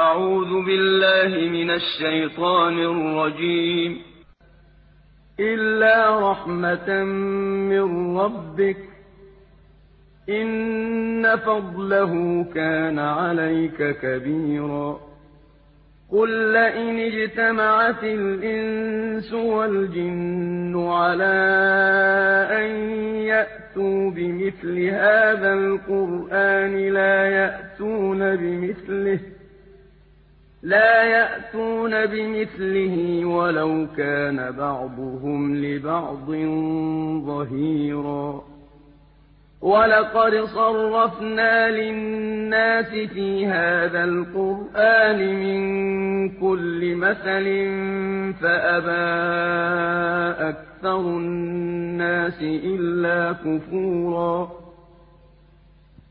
أعوذ بالله من الشيطان الرجيم. إلا رحمة من ربك. إن فضله كان عليك كبيرا. قل لئن اجتمعت الإنس والجن على أن يأتوا بمثل هذا القرآن لا يأتون بمثله. لا يأتون بمثله ولو كان بعضهم لبعض ظهيرا. ولقد صرفنا للناس في هذا القرآن من كل مثل فأبى أكثر الناس إلا كفورا.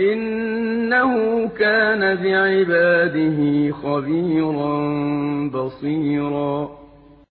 إِنَّهُ كَانَ بِعِبَادِهِ خَبِيرًا بَصِيرًا.